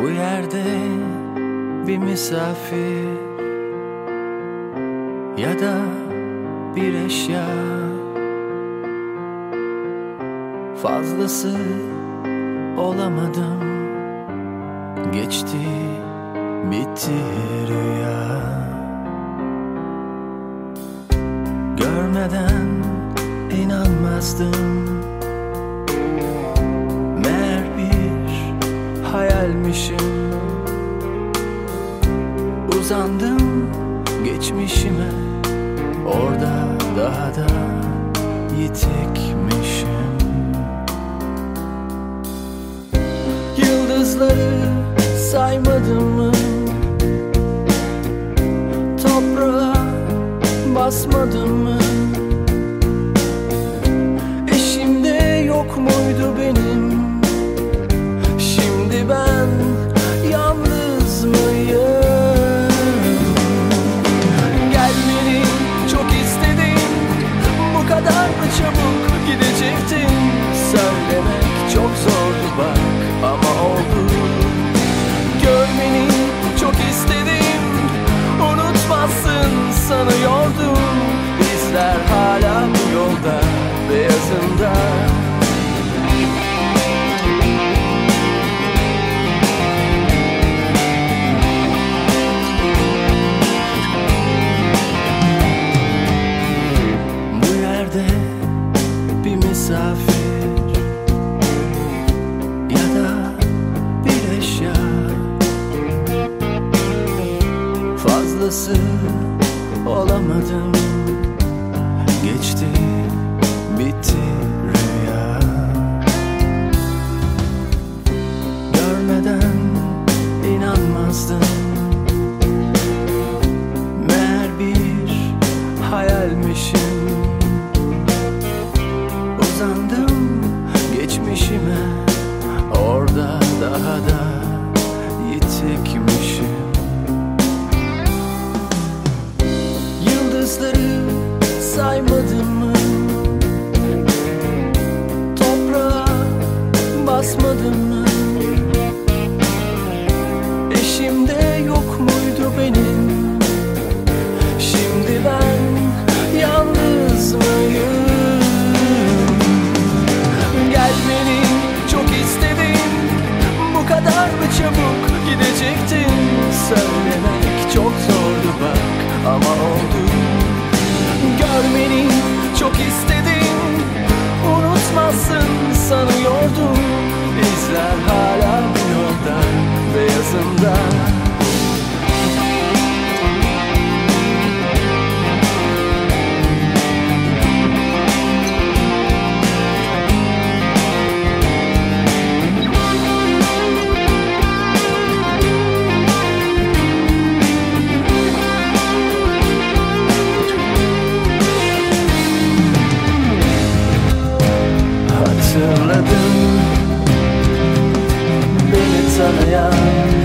Bu yerde bir misafir ya da bir eşya. Fazlası olamadım. Geçti bitti rüya. Görmeden inanmazdım hayalmişim Uzandım geçmişime Orada daha da yitikmişim Yıldızları saymadım mı? Toprağa basmadım mı? Misafir. Ya da bir eşya. Fazlası olamadım daha da ama oldu. Görmeni çok istedim Unutmazsın sanıyordum. İzler hala love.